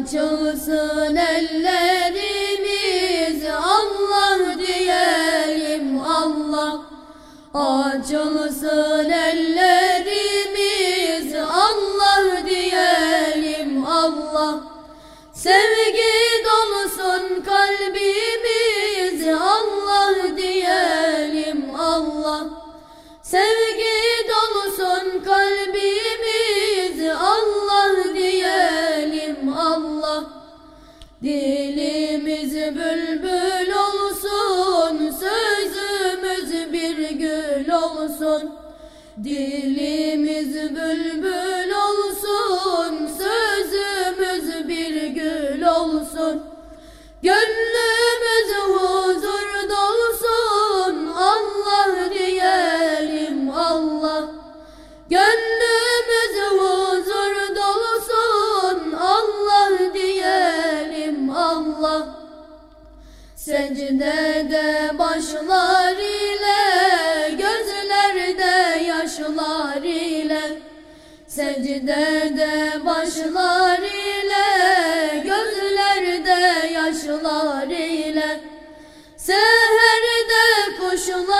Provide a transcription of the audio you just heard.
Açılsın ellerimiz Allah diyelim Allah. Açılsın ellerimiz Allah diyelim Allah. Sevgi dolusun kalbimiz Allah diyelim Allah. Sevgi dolusun kalbimiz Dilimiz bülbül olsun sözümüz bir gül olsun. Dilimiz bülbül olsun sözümüz bir gül olsun. Gönlümüz huzur dolsun Allah diyelim Allah. Gönlümüz Secdede başlar ile gözlerde yaşlar ile. Secdede başlar ile gözlerde yaşlar ile. Seherde kuşlar